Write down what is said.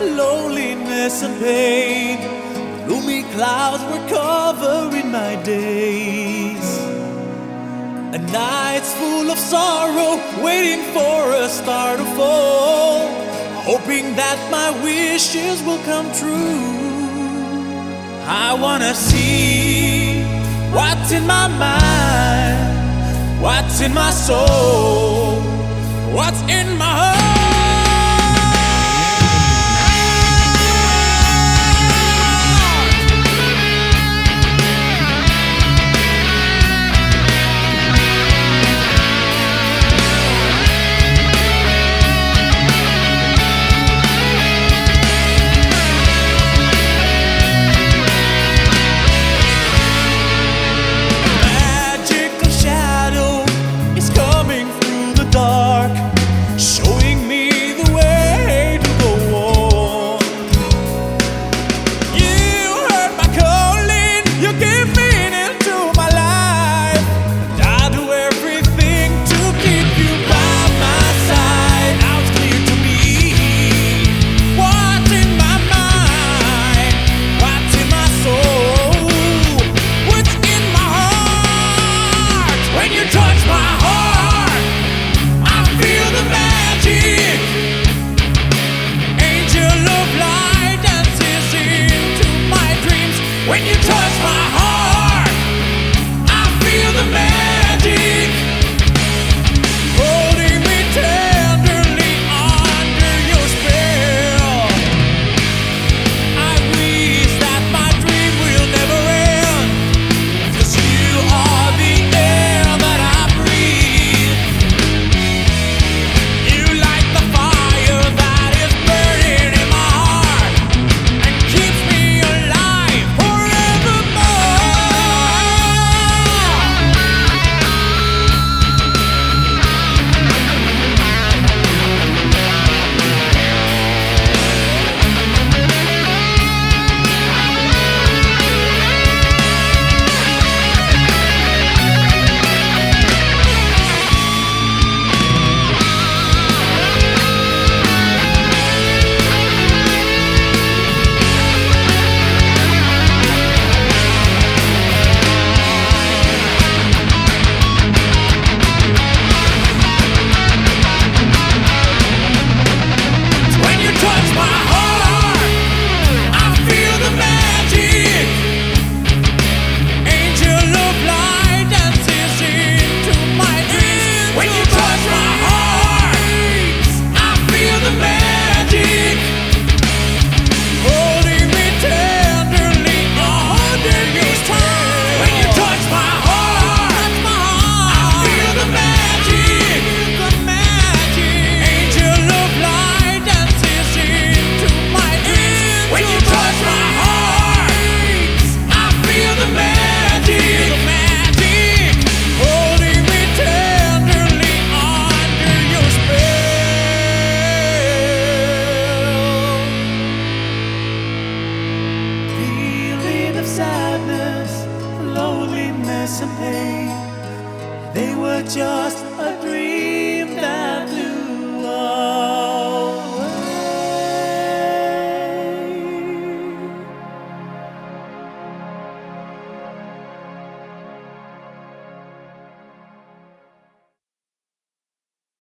loneliness and pain. Gloomy clouds were covering my days. A night's full of sorrow, waiting for a star to fall. Hoping that my wishes will come true. I wanna see what's in my mind, what's in my soul, what's in my heart. When you try They were just